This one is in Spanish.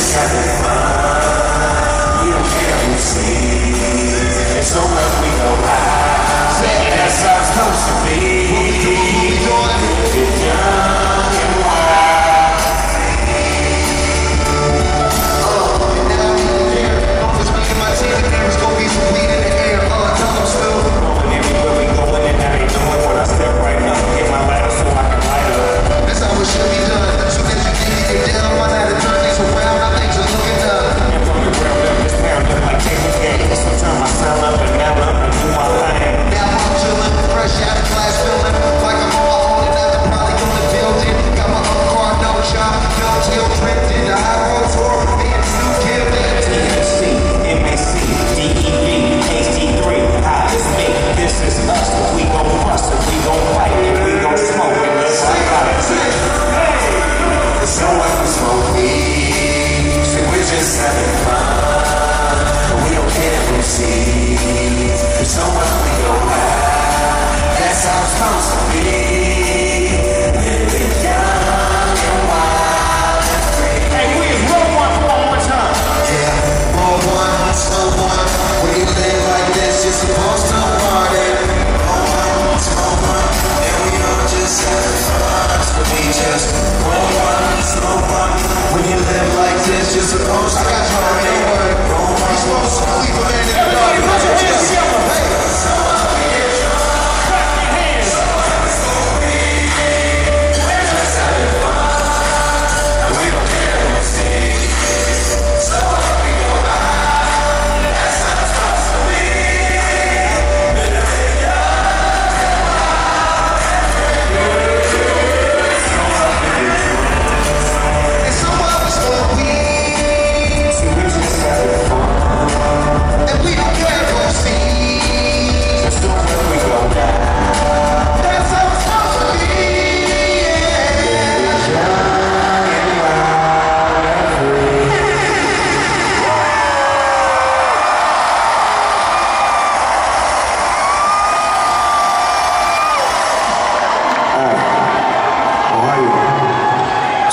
Yes, vamos.